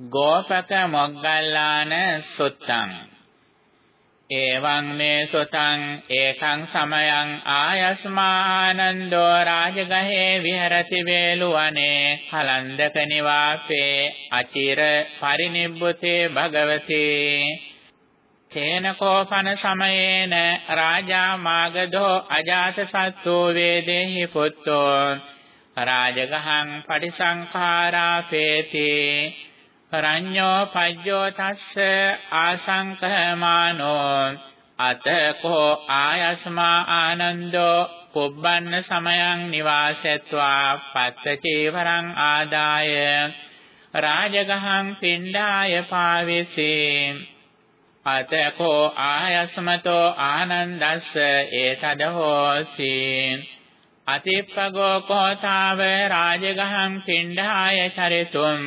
ගෝපක මොග්ගල්ලාන සුත්තං. එවං මේ සුතං ඒකං සමයං ආයස්මානන්දෝ රාජගහේ විහෙරති වේලුවනේ කලන්දක නිවාපේ අචිර පරිනිබ්බුතේ භගවතේ. චේනකෝපන සමයේන රාජා මාගදෝ අජාත සත්තු වේදේහි පුත්තෝ. රාජගහං පටිසංඛාරාපේති රඤ්ඤෝ පජ්ජෝ තස්ස ආසංකහමානෝ අතකෝ ආයස්මා ආනන්දෝ පුබ්බන්න සමයං නිවාසෙත්වා පත්ත චේවරං ආදාය රාජගහං පිණ්ඩාය පාවෙසේ අතකෝ ආයස්මතෝ ආනන්දස්ස ඒතද හෝසි අතිප්පගෝ කෝතාව රාජගහං පිණ්ඩාය චරිතුම්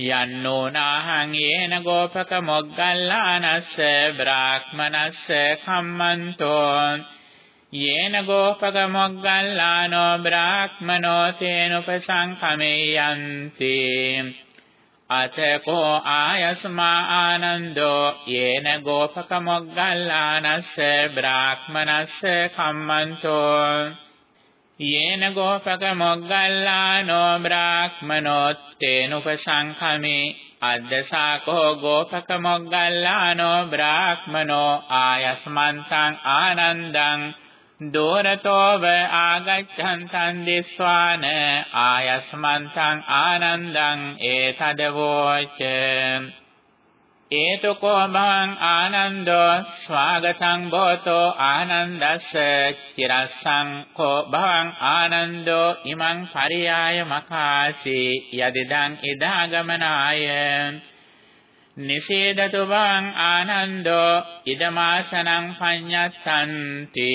යන්නෝනාහං යේන ගෝපක මොග්ගල්ලානස්ස බ්‍රාහ්මනස්ස කම්මන්තෝ යේන ගෝපක මොග්ගල්ලානෝ බ්‍රාහ්මනෝ තේනුපසංකමේයන්ති. අතකෝ ආයස්මා ආනන්දෝ යේන ගෝපක මොග්ගල්ලානස්ස බ්‍රාහ්මනස්ස කම්මන්තෝ යේන ගෝපක මොග්ගල්ලානෝ බ්‍රාහ්මනෝත්තේනුපසංඛමේ අද්දසාකෝ ගෝපක මොග්ගල්ලානෝ බ්‍රාහ්මනෝ ආයස්මන්තං ආනන්දං දෝරතෝව ආගච්ඡන්තං දිස්වාන ආයස්මන්තං ආනන්දං ඒතදවෝච ඒතකෝ භවං ආනන්දෝ ස්වාගතං බෝතෝ ආනන්දස්ස චිරස්සං කෝ භවං ආනන්දෝ ඉමං පරියාය මකාසී යදිදං ඉදාගමනාය නිසේදතු භවං ආනන්දෝ ඉදමාසනං පඤ්ඤත්තන්ති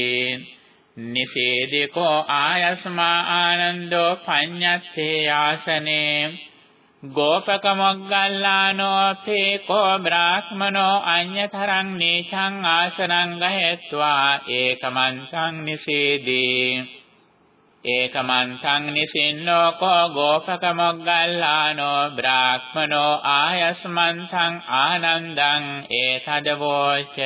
නිසේදකෝ ආයස්මා ආනන්දෝ පඤ්ඤත්තේ ආසනේ ගෝපක මොග්ගල්ලානෝ තේකෝ බ්‍රාහ්මනෝ අඤ්‍යතරං නීචං ආසනං ගහෙත්වා ඒකමන්තං නිසේදී ඒකමන්තං නිසින්නෝ කෝ ගෝපක මොග්ගල්ලානෝ බ්‍රාහ්මනෝ ආයස්මන්තං ආනන්දං ඒතදවෝච.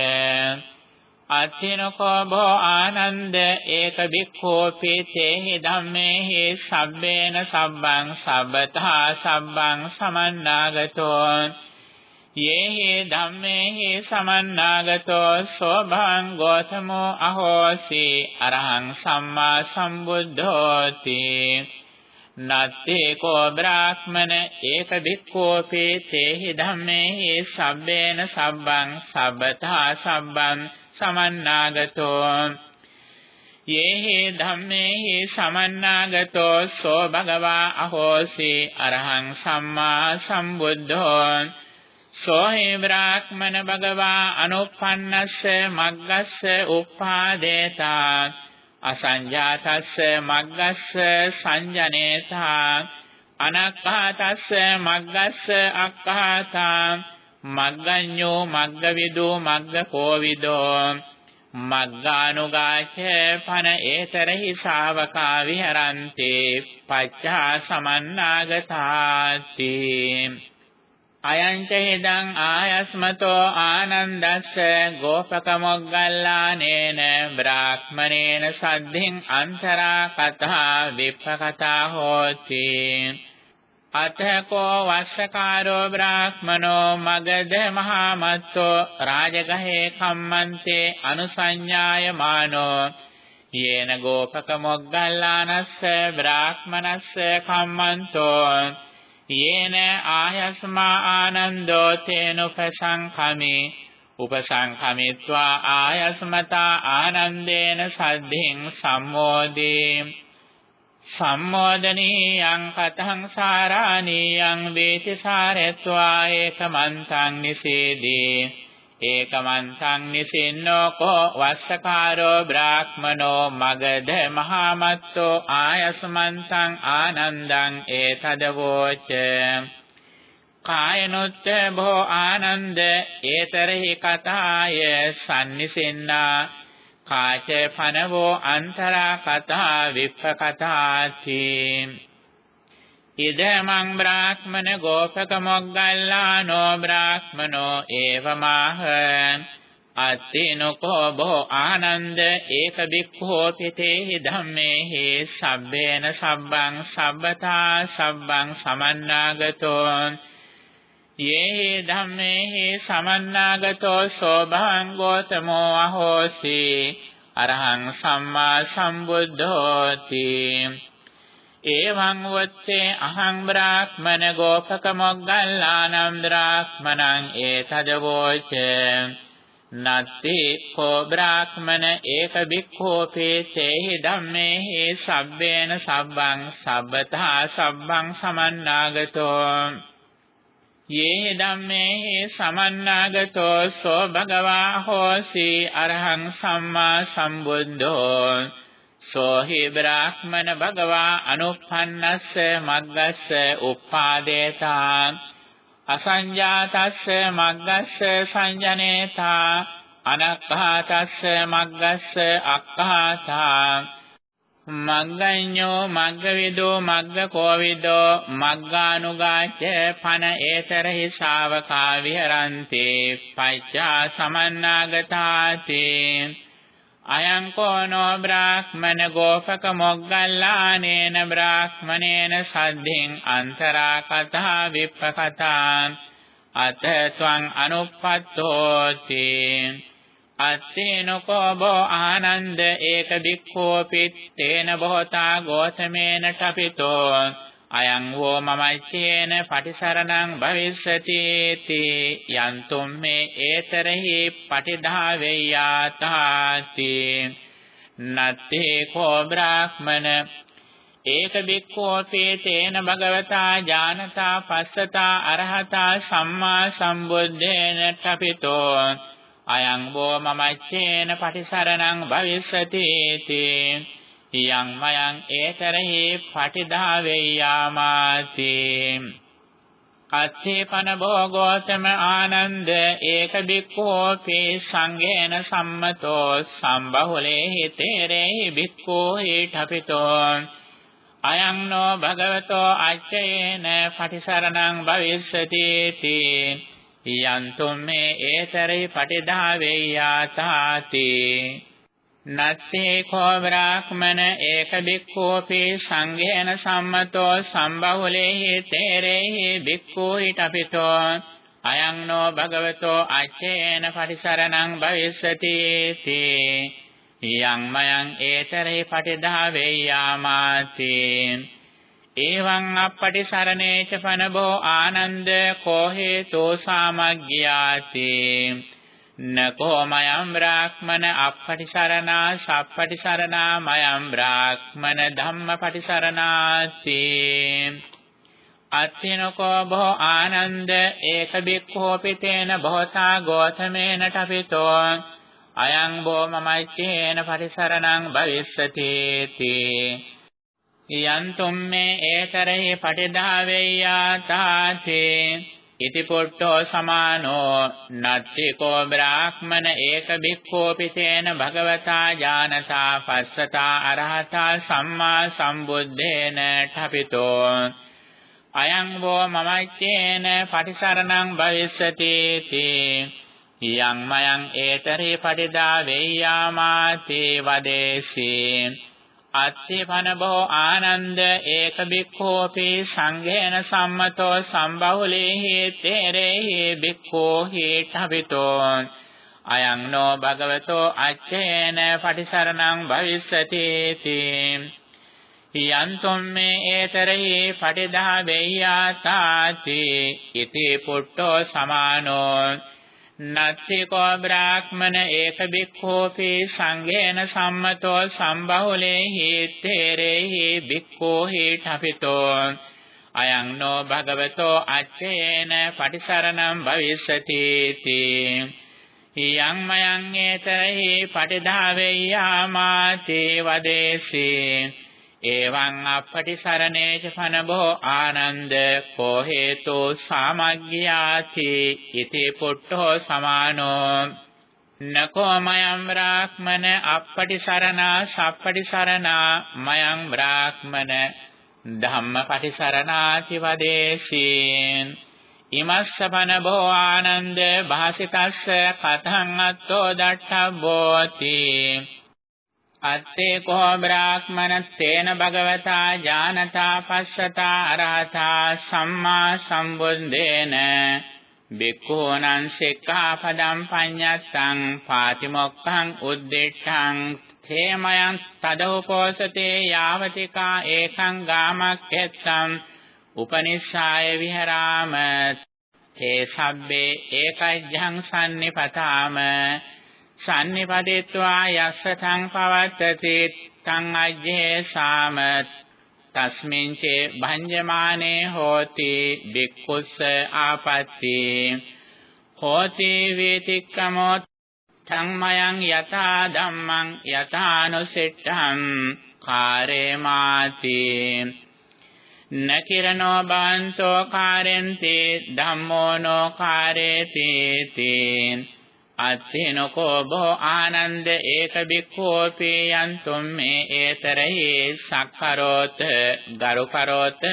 අත්තිනකෝ භෝ ආනන්ද ඒක බික්ඛෝ පීතේහි ධම්මේහි සබ්බේන සබ්බං සබ්බතා සබ්බං සමන්නාගතෝ යේහි ධම්මේහි සමන්නාගතෝ සෝභං ගෝතමෝ අහෝසි අරහං සම්මා සම්බුද්ධෝති නත්තේ කෝ බ්‍රාහ්මන ඒක බික්ඛෝපි තේහි ධම්මේහි සබ්බේන සබ්බං සබ්බතා සබ්බං සමන්නාගතෝ. යේහි ධම්මේහි සමන්නාගතෝ සෝ භගවා අහෝසි අරහං සම්මා සම්බුද්ධෝ. සෝ හි බ්‍රාහ්මන භගවා අනුප්පන්නස්ස මග්ගස්ස උප්පාදේතා අසංජාතස්ස මග්ගස්ස සංජනේතා. අනක්ඛාතස්ස මග්ගස්ස අක්ඛාතා. මග්ගඤ්ඤෝ මග්ගවිදෝ මග්ගකෝවිදෝ. මග්ගානුගාච පන ඒතරහි ශාවකා විහරන්ති. පච්චා සමන්නාගතාති අයං ච හිදං ආයස්මතෝ ආනන්දස්ස ගෝපක මොග්ගල්ලානේන බ්‍රාහ්මනේන සද්ධින් අන්තරා කතා විප්පකතා හෝති. අතකෝ වස්සකාරෝ බ්‍රාහ්මනෝ මගද මහාමත්තෝ රාජගහේ කම්මන්තේ අනුසඤ්ඤායමානෝ යේන ගෝපක මොග්ගල්ලානස්ස බ්‍රාහ්මනස්ස කම්මන්තෝ යේන ආයස්මා ආනන්දෝ තේනුපසංඛමි උපසංඛමිත්වා ආයස්මතා ආනන්දේන සද්ධින් සම්මෝදී සම්මෝදනීයං කතං සාරාණීයං වේති සාරත්වා ඒකමන්තං නිසේදී ඒකමන්තං නිසින්නෝ කෝ වස්සකාරෝ බ්‍රාහ්මනෝ මගද මහාමත්තෝ ආයස්මන්තං ආනන්දං ඒතදවෝච කායනොත්ත භෝ ආනන්ද ඒතරහි කතාය සම්නිසින්නා කාච පනවෝ අන්තරා කතා විප්ප කතාති ඉදමං බ්‍රාහ්මන ගෝපක මොග්ගල්ලානෝ බ්‍රාහ්මනෝ ඒවමාහ අත්තිනකෝ බෝ ආනන්ද ඒක බික්ඛෝ පිතේහි ධම්මේහි සබ්බේන සබ්බං සබ්බතා සබ්බං සමන්නාගතෝ. යේහි ධම්මේහි සමන්නාගතෝ සෝභං ගෝතමෝ අහෝසි අරහං සම්මා සම්බුද්ධෝති එවං වත්තේ අහං බ්‍රාහ්මන ගෝපක මොග්ගල්ලානම් බ්‍රාහ්මණං ඒතදවෝච නත්ති කෝ බ්‍රාහ්මන ඒක බික්ඛෝපේ තේහි ධම්මේහි සබ්බේන සබ්බං සබ්බතා සබ්බං සමන්නාගතෝ යේ ධම්මේහි සමන්නාගතෝ සෝ භගවා හෝසි අරහං සම්මා සම්බුද්ධෝ සෝහි බ්‍රාහ්මන භගවා අනුප්පන්නස්ස මග්ගස්ස උප්පාදේතා අසංජාතස්ස මග්ගස්ස සංජනේතා අනක්ඛාතස්ස මග්ගස්ස අක්ඛාතා මග්ගඤ්ඤෝ මග්ගවිදෝ මග්ගකෝවිදෝ මග්ගානුගාච පන ඒතරහි ශාවකා විහරන්ති පච්චා සමන්නාගතාති අයං කෝනෝ බ්‍රාහ්මන ගෝපක මොග්ගල්ලානේන බ්‍රාහ්මනේන සද්ධින් අන්තරා කතා විප්පකතා. අත ත්වං අනුප්පත්තෝති. අත්තේනකෝ බෝ ආනන්ද ඒක බික්ඛෝපි තේන බොහතා ගෝතමේන ඨපිතෝ අයං වෝ මමච්චේන පටිසරණං භවිස්සති තී යන්තුම් මේ ඒතරහි පටිධාවෙය්‍යාතාති නත්තේ කෝ බ්‍රාහ්මන. ඒක බික්ඛෝපි තේන භගවතා ඥානතා පස්සතා අරහතා සම්මා සම්බුද්දේන ඨපිතෝ අයං වෝ මමච්චේන පටිසරණං භවිස්සති තී යං මයං ඒතරහි පටිධාවෙය්‍යාමාති අත්තේපන භෝගෝතම ආනන්ද ඒක බික්ඛෝපි සංඝේන සම්මතෝ සම්බහුලේ හිතේරේ බික්ඛෝ හේඨපිතෝ අයං නෝ භගවතෝ අච්චේන පටිසරණං භවිස්සති තී යන්තුම් මේ ඒතරේ පටිධාවෙය්‍යාතාති නත්තේ කෝ බ්‍රාහ්මන ඒක බික්ඛෝපි සංඝේන සම්මතෝ සම්බහුලේහි තේරේහි බික්ඛෝ ඊටපිතෝ අයං නෝ භගවතෝ අච්චේන පටිසරණං භවිස්සති තේ යං මයං ඒතරේ පටිධාවෙය්‍යාමාති එවං අපටි සරණේච පනබෝ ආනන්ද කෝ හේතෝ සාමග්ග්‍යාති? නකෝ මයම් බ්‍රාහ්මන අපටි සරණා සප්පටි සරණා මයම් බ්‍රාහ්මන ධම්මපටි සරණාති අත්තිනකෝ බෝ ආනන්ද ඒක බික්ඛෝ පිතේන බොහතා ගෝතමේන ඨපිතෝ අයං බෝ මමච්චේන පරිසරණං භවිස්සති තී යන්තුම් මේ ඒතරහි පටිධාවෙය්‍යාතාතේ ඉති පුට්ඨෝ සමානෝ නත්තිකෝ බ්‍රාහ්මන ඒක බික්ඛෝපි තේන භගවතා ඥානතා පස්සතා අරහතා සම්මා සම්බුද්දේන ඨපිතෝ අයං වෝ මමච්චේන පටිසරණං භවිස්සති තී යං මයං ඒතරේ පටිදා වෙය්‍යාමාතේ වදේසී අත්ථේපනබෝ ආනන්ද ඒක බික්ඛෝපි සංඝේන සම්මතෝ සම්බහුලේහි තේරේහි බික්ඛෝ හේඨවිතෝ අයං නෝ භගවතෝ අච්චේන පටිසරණං භවිස්සති තී. යන්තුම් මේ ඒතරෙහි පටිදා වෙය්‍යාතාති ඉති පුට්ටෝ සමානෝ නත්තිකෝ බ්‍රාහ්මන ඒක බික්ඛෝපි සංඝේන සම්මතෝ සම්බහුලේ හේතේරේහි බික්ඛෝ හේඨපිතෝ අයං නෝ භගවතෝ අච්චේන පටිසරණං භවිස්සති තී යං මයං ඒතරහි පටිධාවෙය්‍යාමාතේ වදේසී. එවං අපටි සරණේච පනබෝ ආනන්ද කෝ හේතෝ සාමග්ග්‍යාති ඉති පුට්ඨෝ සමානෝ නකෝ මයං බ්‍රාහ්මන අපටි සරණා සප්පටි සරණා මයං බ්‍රාහ්මන ධම්මපටිසරණාති වදේශීන් ඉමස්සපන බෝ ආනන්ද භාසිතස්ස කතං අත්තෝ දට්ඨබ්බෝති අත්තේ කෝ බ්‍රාහ්මන තේන භගවතා ඥානතා පස්සතා අරහතා සම්මා සම්බුද්දේන බික්ඛූනං සික්ඛාපදං පඤ්ඤත්තං පාතිමොක්ඛං උද්දිෂ්ඨං තේමයන් තදෝපෝසතේ යාවතිකා ඒකං ගාමක්ඛෙත්තං උපනිස්සාය විහරාම තේ සබ්බේ ඒකජ්ජං සම්නිපතාම සම්නිපදෙත්වා යස්ස තං පවත්තති තං අජ්ජේ සාම තස්මින් චේ භංජමානේ හෝති බික්ඛුස්ස ආපත්ති. හෝති වේතික්කමෝ සංමයං යතා ධම්මං යතානුසෙට්ඨං කාරේ මාති. නකිරනෝ බාන්තෝ කාරෙන්ති ධම්මෝ නෝ කාරේති තී අත්ථිනකෝ බෝ ආනන්ද ඒක බික්ඛෝපි යන්තුම් මේ ඒතරහි සක්කරෝත ගරුකරෝත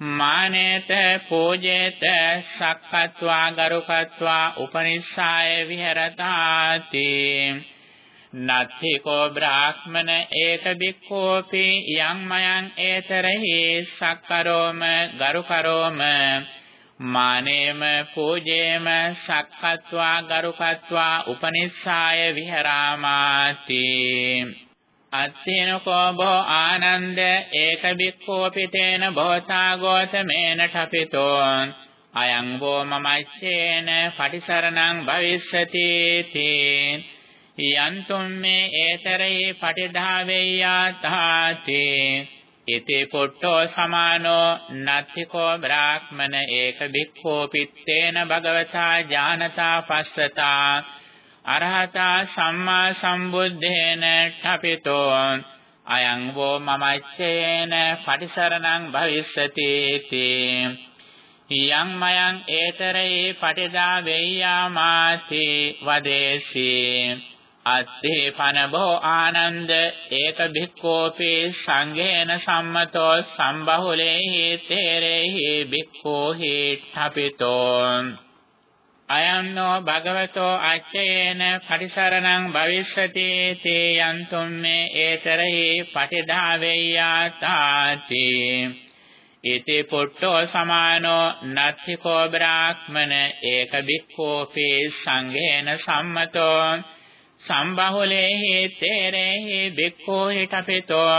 මානේත පූජේත සක්කත්වා ගරුකත්වා උපනිස්සාය විහෙරතාති. නත්ථි කෝ බ්‍රාහ්මන ඒක බික්ඛෝපි යම් මයං ඒතරහි සක්කරෝම ගරුකරෝම මානේම පූජේම සක්කත්වා ගරුකත්වා උපනිස්සාය විහෙරාමාති. අත්තේනකෝ බෝ ආනන්ද ඒක බික්ඛෝපි තේන බෝසා ගෝතමේන ඨපිතෝ අයං වෝ මමච්චේන පටිසරණං භවිස්සති තේ යන්තුම් මේ ඒතරේ පටිධාවෙය්‍යාතාති ඉති පුට්ඨෝ සමානෝ නත්තිකෝ බ්‍රාහ්මන ඒක භික්ඛෝ පිත්තේන භගවතා ඥානතා පස්සතා අරහතා සම්මා සම්බුद्धේන ඨපිතෝ අයං වෝ මමච්චේන පටිසරණං භවිස්සති තී යං මයං ඒතරේ පටිදා වෙය්‍යාමාති වදේසී අත්තේ පනබෝ ආනන්ද ඒක භික්ඛෝපි සංඝේන සම්මතෝ සම්බහුලේහි තේරේහි භික්ඛෝහි ඨපිතෝ අයන්නෝ භගවතෝ අච්චයේන පරිසරණං භවිෂ්‍යති තේ යන්තුම් මේ ඒතරහි පටිධාවෙය්‍යාතාති ඉති පුට්ඨෝ සමානෝ නත්ථිකෝ බ්‍රාහ්මන ඒක භික්ඛෝපි සංඝේන සම්මතෝ. සම්බහුලේහි තේරේහි බික්ඛෝ හිටපිතෝ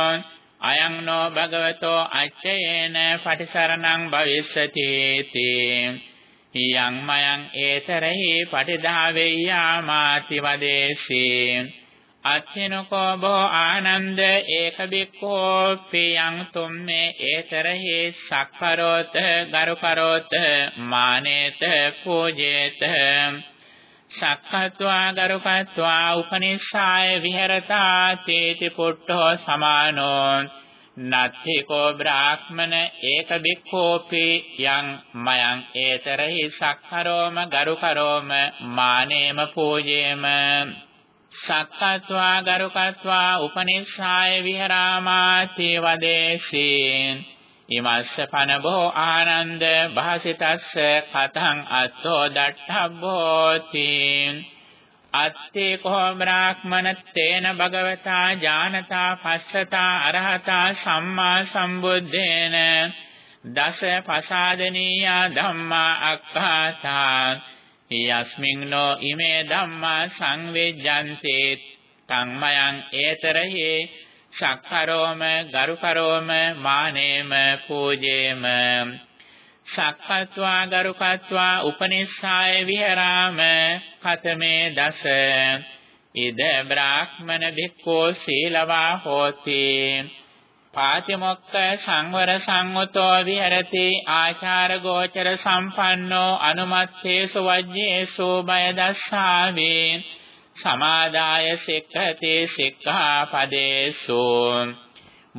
අයං නෝ භගවතෝ අච්චයේන පටිසරණං භවිස්සති තී. යං මයං ඒතරෙහි පටිදාවෙය්‍යාමාති වදේසී. අත්ථිනකෝ බෝ ආනන්ද ඒක බික්ඛෝ පියං තුම්මේ ඒතරෙහි සක්කරෝත ගරුකරෝත මානේත පූජේත. සක්කත්වා ගරුකත්වා උපනිස්සාය විහෙරතා තේති පුට්ඨෝ සමානෝ. නත්ථි කෝ බ්‍රාහ්මන ඒක බික්ඛෝපි යං මයං ඒතරහි සක්කරෝම ගරුකරෝම මානේම පූජේම. සක්කත්වා ගරුකත්වා උපනිස්සාය විහෙරාමාති වදේශීන් ඉමස්ස පනබෝ ආනන්ද භාසිතස්ස කතං අත්තෝ දට්ඨබ්බෝති. අත්තේ කෝ බ්‍රාහ්මන තේන භගවතා ඥානතා පස්සතා අරහතා සම්මා සම්බුද්දේන. දස පසාදනීය ධම්මා අක්ඛාතා. යස්මින් නෝ ඉමේ ධම්මා සංවේජ්ජන්තේ. තං මයං ඒතරහි සක්කරෝම ගරුකරෝම මානේම පූජේම. සක්කත්වා ගරුකත්වා උපනිස්සාය විහරාම කතමේ දස. ඉද බ්‍රාහ්මන භික්ඛෝ සීලවා හෝති. පාතිමොක්ක සංවර සංවතෝ විහෙරති. ආචාර ගෝචර සම්පන්නෝ අනුමත්තේසු වජ්ජේසු බය දස්සාවේ. සමාදාය සික්ඛති සික්ඛාපදේසු.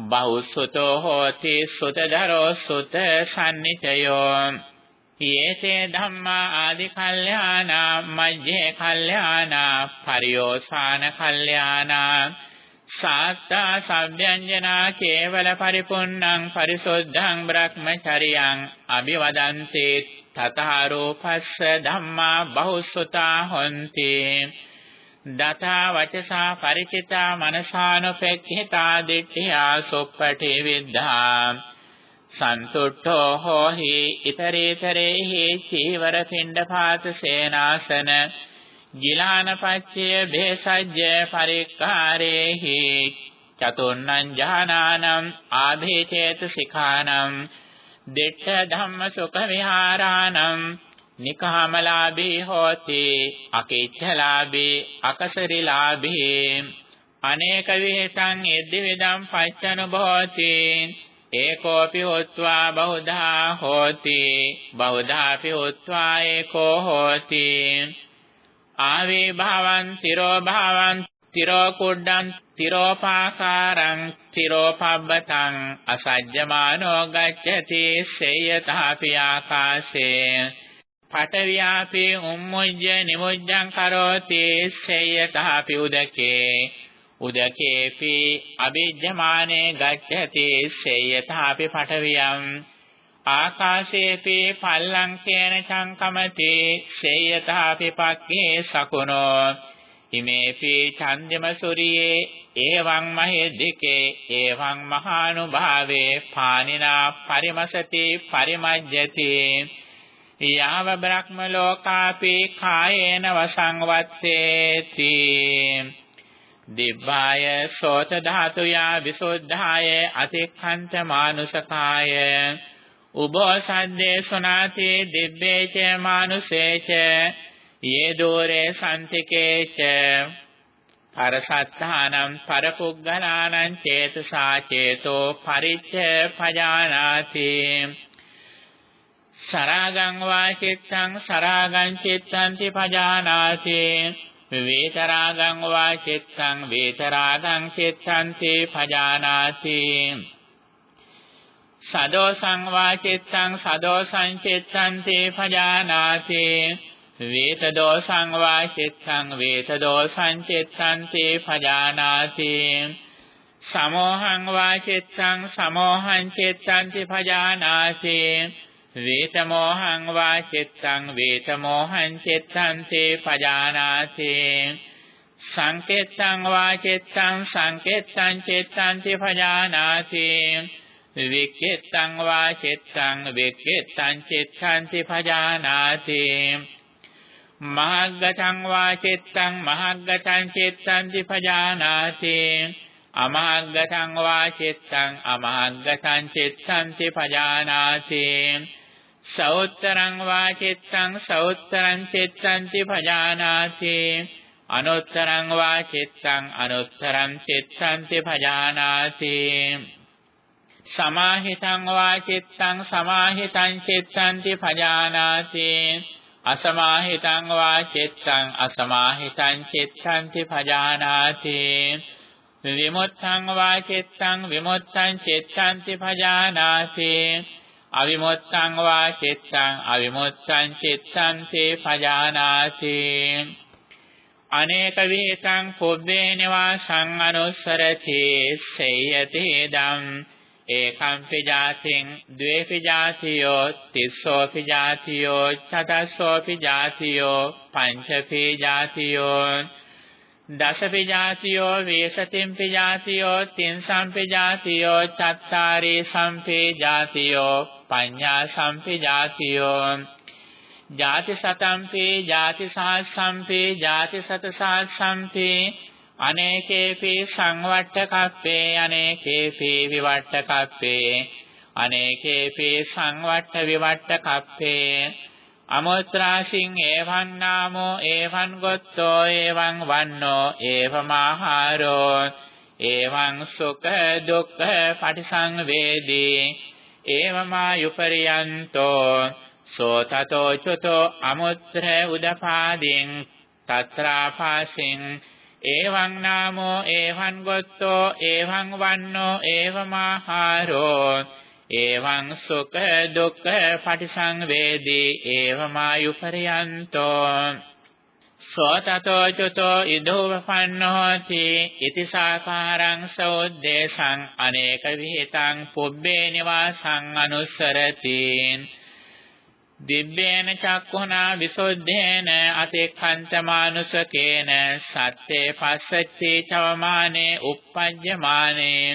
බහුසුතෝ හෝති සුතදරෝ සුත සම්නිචයෝ යේතේ ධම්මා ආදි කල්යාණා මජ්ජේ කල්යාණා පරියෝසాన කල්යාණා. සාත්තා සබ්යංජනා කේවල පරිපුන්නං පරිසොද්ධං බ්‍රහ්මචරියං අභිවදන්තේ. තථාරෝපස්ස ධම්මා බහුසුතා හොಂತಿ දතා වචසා ಪರಿචිතා මනසානුපෙක්ඛිතා දිට්ඨියා සොප්පටි විද්ධා සන්තුට්ඨෝ හෝහි ිතරේතරේහි චීවර පිණ්ඩපාත සේනාසන ගිලානපච්චය භේසජ්‍ය පරික්කාරේහි චතුන්නං ඥානානම් ආභේචේත සිඛානම් දිට්ඨ ධම්ම සුඛ විහාරානම් නිකාමලාභී හෝති අකීච්ඡලාභී අකසරිලාභී. අනේක විහෙතං එද්දිවිදම් පච්චනුභෝති ඒකෝපි උත්වා බහුධා හෝති බහුධාපි උත්වා ඒකෝ හෝති. ආවේ භාවං තිරෝ භාවං තිරෝ කුඩ්ඩං තිරෝපාකාරං තිරෝපබ්බතං අසජ්ජමානෝ ගච්ඡති සේයතාපි ආකාශේ. පඨවියාපි උම්මුජ්ජ නිමුජ්ජං කරෝති සේයතාපි උදකේ උදකේපි අවිජ්ජමානේ ගච්ඡති සේයතාපි පඨවියං ආකාශේපි පල්ලංකේන චංකමති සේයතාපි පක්ඛේ සකුණෝ ඉමේපි ඡන්දම සූරියේ එවං මහෙද්දිකේ එවං මහානුභාවේ පානිනා පරිමසති පරිමජ්ජති යාව බ්‍රහ්ම ලෝකාපි කායේන වසංවත්තේති. දිබ්බාය සෝත ධාතුයා විසුද්ධාය අතික්ඛන්ත මානුසකාය උභෝ සද්දේ සුනාති දිබ්බේච මානුසේච යේ දෝරේ සම්තිකේච පරසත්තානම් පරපුග්ගලානං චේතසා චේතෝ පරිච්ඡ පජානාති. සරාගං වා චිත්තං සරාගං චිත්තංති පජානාති වේතරාගං වා චිත්තං වේතරාගං චිත්තංති පජානාති. සදෝසං වා චිත්තං සදෝසං චිත්තංති පජානාති. වේත දෝසං වා චිත්තං වේත දෝසං චිත්තංති පජානාති සමෝහං වා චිත්තං සමෝහං චිත්තංති පජානාති. වේත මෝහං වා චිත්තං වේත මෝහං චිත්තංති පජානාති. සංකේතං වා චිත්තං සංකේතං චිත්තංති පජානාති. වික්ඛෙත්තං වා චිත්තං වික්ඛෙත්තං චිත්තංති පජානාති. මහග්ගතං වා චිත්තං මහග්ගතං චිත්තංති පජානාති. අමහග්ගතං වා චිත්තං අමහග්ගතං චිත්තංති පජානාති. සෞත්තරං වා චිත්තං සෞත්තරං චිත්තංති පජානාති අනුත්තරං වා චිත්තං අනුත්තරං චිත්තංති පජානාති සමාහිතං වා චිත්තං සමාහිතං චිත්තංති පජානාති අසමාහිතං වා චිත්තං අසමාහිතං චිත්තංති පජානාති විමුත්තං වා චිත්තං විමුත්තං චිත්තංති පජානාති අවිමුත්තං වා චිත්තං අවිමුත්තං චිත්තංති පජානාති. අනේක විහෙතං පුබ්බේ නිවාසං අනුස්සරති සේයති දම්. ඒකම්පි ජාතින් ද්වේපි ජාතියෝ තිස්සෝපි ජාතියෝ චතස්සෝපි ජාතියෝ පංචපි ජාතියෝ දසපි ජාතියෝ වේසතිම්පි ජාතියෝ තින්සම්පි ජාතියෝ චත්තාරි සම්පි ජාතියෝ. පඤ්ඤා සම්පි ජාතියෝ. ජාති සතම්පි ජාති සහස්සම්පි ජාති සත සහස්සම්පි අනේකේපි සංවට්ඨකප්පේ අනේකේපි විවට්ඨකප්පේ අනේකේපි සංවට්ඨ විවට්ඨකප්පේ අමෝත්‍රාසින් එවං නාමෝ එවං ගොත්තෝ එවං වන්නෝ එවමාහාරෝ එවං සුඛ දුක්ඛ පටිසංවේදී. එවමායුපරියන්තෝ සෝතතෝ චුතෝ අමුත්‍ර උදපාදින් තත්‍රාපාසින් එවං නාමෝ එවං ගොත්තෝ එවං වන්නෝ එවමාහාරෝ එවං සුඛ දුක්ඛ පටිසංවේදී එවමායුපරියන්තෝ සෝතතෝ චුතෝ ඉදෝවපන්නෝති ඉති සාකාරං සෝද්දේශං අනේක විහිතං පුබ්බේ නිවාසං අනුස්සරති. දිබ්බේන චක්ඛුනා විසුද්ධේන අතික්ඛන්තමානුසකේන සත්තේ පස්සච්චේ චවමානේ uppajjamaනේ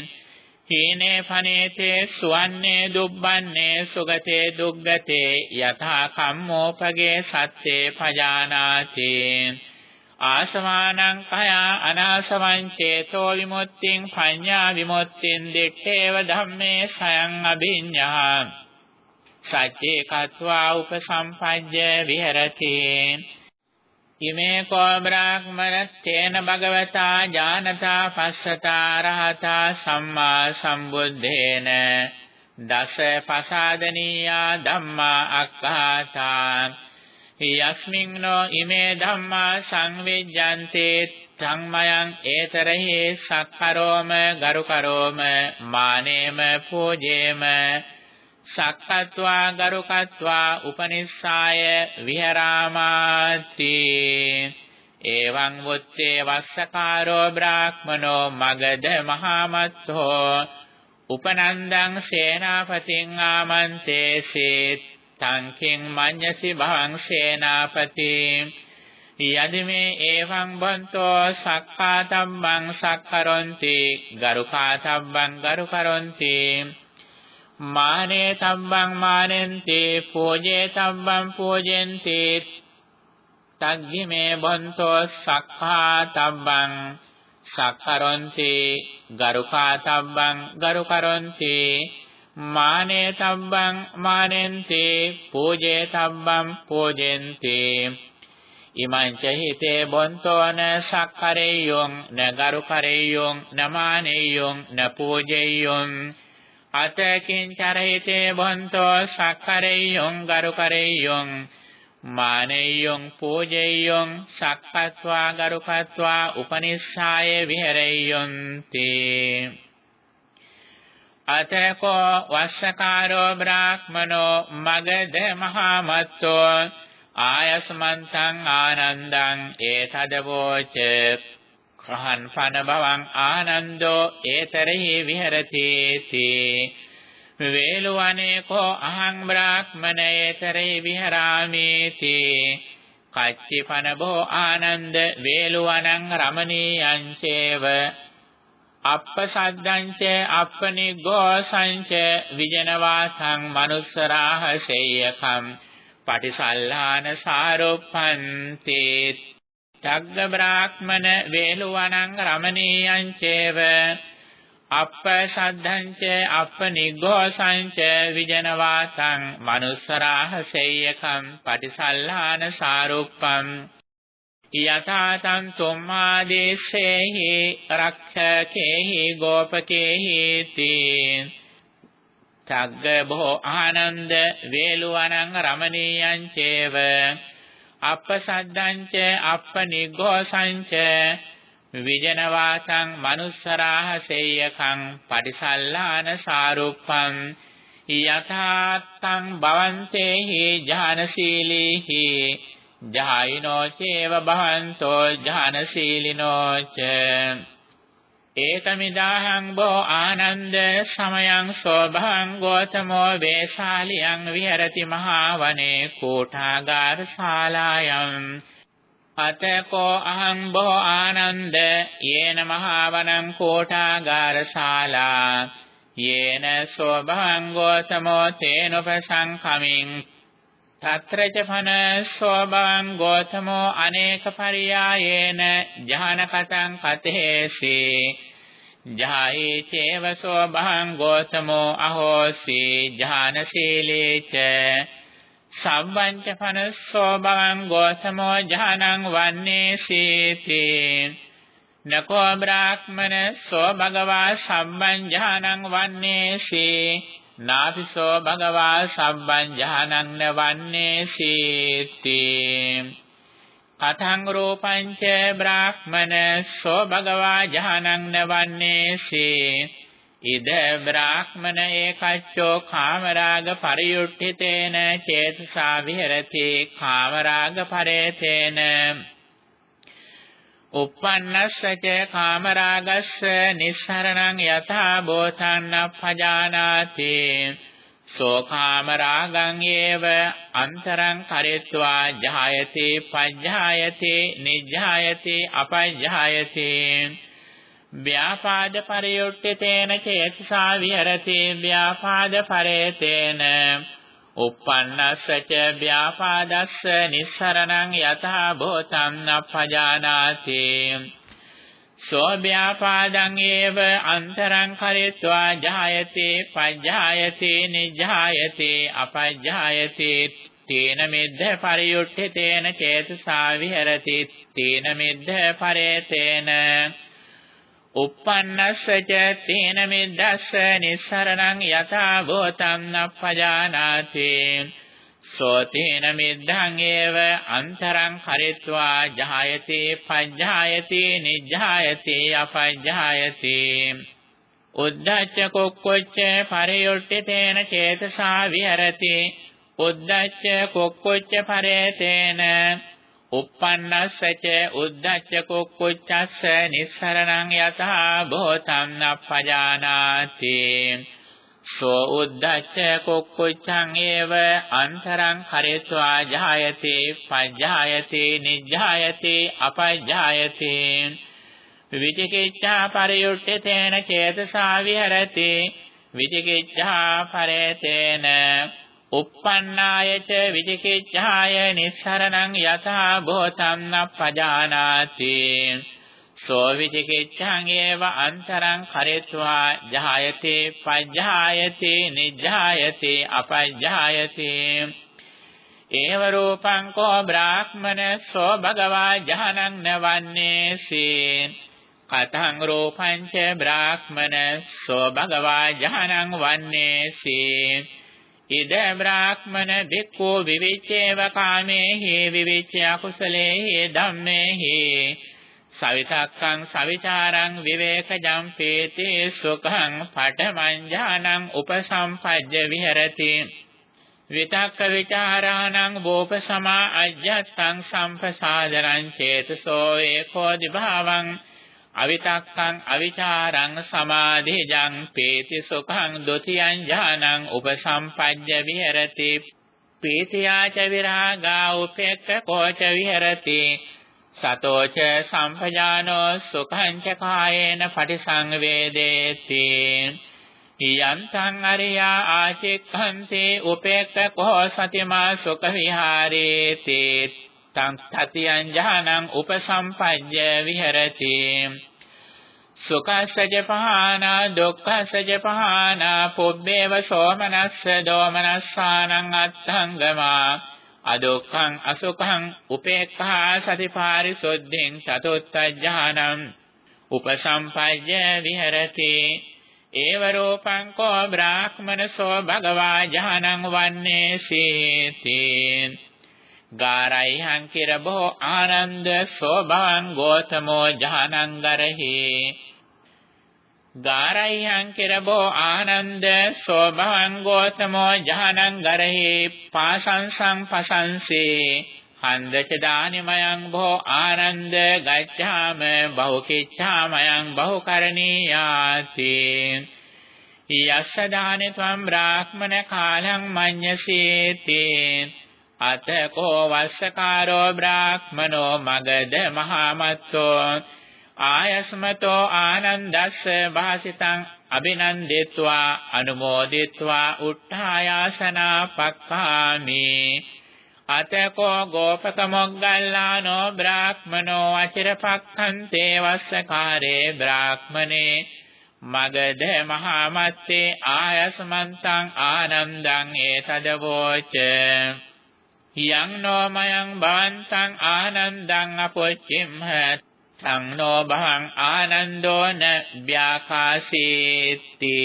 හීනේ පනේතේ සුවන්නේ දුබ්බන්නේ සුගතේ දුග්ගතේ යථා කම්මෝපගේ සත්‍යේ පජානාති. ආසමානං කය අනාසවං චේතෝ විමුක්තිං පඤ්ඤා විමුක්තිං දිත්තේව ධම්මේ සයං අභිඤ්ඤා. සච්චේ කତ୍වා උපසම්පජ්ජ විහෙරති. ඉමේ කෝ බ්‍රාහ්මනත්තේන භගවතා ඥානතා පස්සතා රහතා සම්මා සම්බුद्धේන දස පසාදනීයා ධම්මා අක්ඛාතා යස්මින්නෝ ඉමේ ධම්මා සංවිජ්ජන්තේ සංමයං ඒතරහි සක්කරෝම ගරුකරෝම මානේම පූජේම සක්කත්වා ගරුකත්වා උපනිස්සාය විහරාමාති එවං වුත්තේ වස්සකාරෝ බ්‍රාහ්මනෝ මගද මහාමත්තෝ. උපනන්දං සේනාපතින් ආමන්තේසී තංකින් මඤ්ඤසි භවං සේනාපති. යදිමේ එවං බන්තෝ සක්කාතම්බං සක්කරොන්ති. ගරුකාතම්බං ගරුකරොන්ති. මානේ තබ්බං මානෙන්ති පූජේ තබ්බං පූජෙන්ති. තග්ගිමේ බොන්තෝ සක්ඛා තබ්බං සක්කරොන්ති ගරුකා තබ්බං ගරුකරොන්ති. මානේ තබ්බං මානෙන්ති පූජේ තබ්බං පූජෙන්ති. ඉමං ච හිතේ බොන්තෝන සක්කරෙය්‍යොං න ගරුකරෙය්‍යොං නමානෙය්‍යොං න පූජෙය්‍යොං. අතකින් චරහිතේ බොන්තෝ සක්කරෙය්‍යොං ගරුකරෙය්‍යොං මානෙය්‍යොං පූජෙය්‍යොං සක්කත්වා ගරුකත්වා උපනිස්සාය විහෙරෙය්‍යොන්ති අතකෝ වස්සකාරෝ බ්‍රාහ්මනෝ මගද මහාමත්තෝ ආයස්මන්තං ආනන්දං ඒතදවෝච රහන් පන බවං ආනන්දෝ ඒතරෙහි විහෙරති තී වේලුවනේ කෝ අහං බ්‍රාහ්මන ඒතරෙහි විහරාමි තී කච්චි පන බෝ ආනන්ද වේලුවනං රමණීයං චේව අප්පසද්දංච අප්පනිගෝසංච විජනවාසං මනුස්සරාහසෙය්‍යකම් පටිසල්ලාන සාරොප්පන්ති චග්ග බ්‍රාහ්මන වේලුවනං රමණීයං චේව අප්ප සද්ධංච අප්ප නිග්ඝෝසංච විජනවාතං මනුස්සරාහ සේයකම් පටිසල්ලාන සාරුප්පම්. යථාතං තුම්මාදේශේහි රක්ඛකේහි ගෝපකේහි තී. චග්ග බෝ ආනන්ද වේලුවනං රමණීයං චේව අප්පසද්දංච අප්පනිග්ඝෝසංච විජනවාසං මනුස්සරාහ සේයකං පටිසල්ලාන සාරුප්පං යථාත්තං භවන්තේහි ඥානශීලීහි ජායිනෝ චේව භවන්තෝ ඥානශීලිනෝ ච। ඒතමිදාහං බෝ ආනන්ද සමයං සෝභං ගෝතමෝ වේශාලියං විහෙරති මහා වනේ කෝඨාගාර ශාලායම්. අතකෝ අහං බෝ ආනන්ද යේන මහා වනං කෝඨාගාර ශාලා. යේන සෝභං ගෝතමෝ තේනුපසංඛමින් తත්‍රච පන සෝභං ගෝතමෝ අනේක පරියායේන ජහනකතං කතේසී ජායේ චේව සෝභං ගෝතමෝ අහෝසි ඥානශීලේච සම්වංච පනස්සෝ භවං ගෝතමෝ ඥානං වන්නේ සීති නකෝ බ්‍රාහ්මන සෝ භගවා සම්බං ඥානං වන්නේ සී නාපිසෝ භගවා සම්බං ඥානං නවන්නේ සීති. කතං රූපංච බ්‍රාහ්මන සෝ භගවා ජහනං නවන්නේසී ඉද බ්‍රාහ්මන ඒකච්චෝ කාමරාග පරියුට්ඨිතේන චේතසා විහෙරති කාමරාග පරේතේන. Uppannassaච කාමරාගස්ස නිස්සරණං යථා භෝතන්න පජානාති. සෝ කාමරාගං ඒව අන්තරං කරෙත්වා ජායති පජ්ජායති නිජ්ජායති අපජ්ජායති. ව්‍යාපාද පරියුට්ඨිතේන චේතසා විහෙරති ව්‍යාපාද පරේතේන uppannassaච ව්‍යාපාදස්ස නිස්සරණං යතහා භූතං අපජානාති. සෝ ව්‍යාපාදං ඒව අන්තරං කරෙත්වා ජායති පජ්ජායති නිජ්ජායති අපජ්ජායති. තේන මිද්ධ පරියුට්ඨිතේන චේතසා විහෙරති තේන මිද්ධ පරේතේන. Uppannassaච තේන මිද්දස්ස නිස්සරණං යථා භූතං අප්පජානාති සෝ තේන මිද්ධං ඒව අන්තරං කරිත්වා ජහයති පජ්ජායති නිජ්ජායති අපජ්ජායති. උද්ධච්ච කුක්කුච්ච පරියුට්ඨිතේන චේතසා විහෙරති. උද්ධච්ච කුක්කුච්ච පරේතේන uppannassaච උද්ධච්ච කුක්කුච්චස්ස නිස්සරණං යතහා භෝතං අප්පජානාති සෝ උද්ධච්ච කුක්කුච්ඡං ඒව අන්තරං කරේत्वा ජායති පජ්ජායති නිජ්ජායති අපජ්ජායති. විචිකිච්ඡා පරියුට්ඨේන චේතසා විහෙරති. විචිකිච්ඡා පරේතේන uppannāyaච විචිකිච්ඡාය නිස්සරණං යථා භෝතං අපජානාති සෝ විචිකිච්ඡං ඒව අන්තරං කරෙත්වා ජහයති පජ්ජායති නිජ්ජායති අපජ්ජායති. ඒව රූපං කෝ බ්‍රාහ්මන සෝ භගවා ජහනං නවන්නේසි. කතං රූපං ච බ්‍රාහ්මන සෝ භගවා ජහනං වන්නේසි. ඉද බ්‍රාහ්මන බික්ඛෝ විවිච්ඡේව කාමේහි විවිච්ඡ අකුසලේහි ධම්මේහි සවිතක්කං සවිචාරං විවේකජම් පේති සුඛං පඨමං ඥානං උපසම්පජ්ජ විහෙරති. විතක්ක විචාරාණං වෝපසමා අජ්ජත්තං සම්පසාදරං චේතසෝ ඒකෝ දිභාවං අවිතක්කං අවිචාරං සමාධිජං පේති සුඛං ဒ ුතියං ඥානං උපසම්පජ්ජ විහෙරති. පීතියාච විරාගා උපේක්ඛකෝච විහෙරති. සතෝච සම්පජානෝ සුඛං ච කායේන පටිසංවේදේති. යන්තං අරියා ආචික්ඛන්තේ උපේක්ඛකෝ සතිමා සුඛ විහාරේති. තං තතියං ඥානං උපසම්පජ්ජ විහෙරති. සුඛස්සජ පහානා දුක්ඛස්සජ පහානා පුබ්බේව සෝමනස්ස දෝමනස්සානං අත්ථංගමා. අදුක්ඛං අසුඛං උපේක්ඛා සතිපාරිසුද්ධින් චතුත්ථඥානං උපසම්පජ්ජ විහෙරති. ඒව රූපං කෝ බ්‍රාහ්මනසෝ භගවා ඥානං වන්නේ සීති ගාරයිහං කිරබෝ ආනන්ද සෝභං ගෝතමෝ ජානංගරහි ගාරයිහං කිරබෝ ආනන්ද සෝභං ගෝතමෝ ජානංගරහි පාසංසං පසංසේ හන්දච දානිමයං භෝ ආනන්ද ගච්ඡාම බහුකිච්ඡාමයං බහුකරණීයාති. යස්ස දානි ත්වම් බ්‍රාහ්මණ කාලං මඤ්ඤසීති. අතකෝ වස්සකාරෝ බ්‍රාහ්මනෝ මගද මහමත්තෝ ආයස්මතෝ ආනන්දස්ස භාසිතං අභිනන්දිත්වා අනුමෝදිත්වා උත්ථායාසනා පක්ඛාමි අතකෝ ගෝපක මොග්ගල්ලානෝ බ්‍රාහ්මනෝ අචිරපක්ඛන්තේ වස්සකාරේ බ්‍රාහ්මනේ මගද මහමත්තේ ආයස්මන්තං ආනන්දං ඒතදවෝච යං නොමයං භවන්තං ආනන්දං අපොච්චිම්හ තං නෝ භං ආනන්දෝන ව්‍යාකාසීති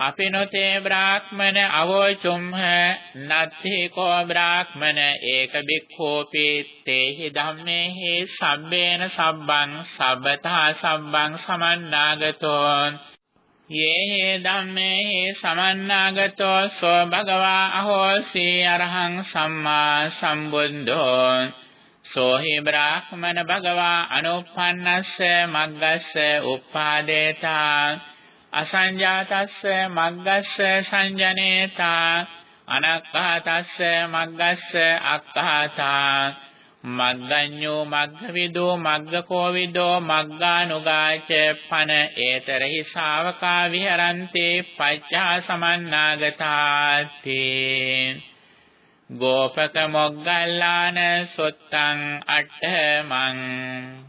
අපිනොතේ බ්‍රාහ්මන අවෝචුම්හ නත්ථි කෝ බ්‍රාහ්මන ඒක බික්ඛෝපි තේහි ධම්මේහි සම්බේන සම්බං සබ්බතා සම්බං සමන්නාගතෝ. යේ ධම්මේ සමන්නාගතෝ සෝ භගවා අහෝසි අරහං සම්මා සම්බුද්ධෝ සෝහි බ්‍රාහ්මන භගවා අනුප්පන්නස්ස මග්ගස්ස උප්පාදේතා අසංජාතස්ස මග්ගස්ස සංජනේතා අනක්ඛාතස්ස මග්ගස්ස අක්ඛාතා මග්ගඤ්ඤෝ මග්ගවිදෝ මග්ගකෝවිදෝ මග්ගානුගාච පන ඒතරහි ශාවකා විහරන්තේ පච්චා සමන්නාගතාති ගෝපක මොග්ගල්ලාන සොත්තං අට්ඨමං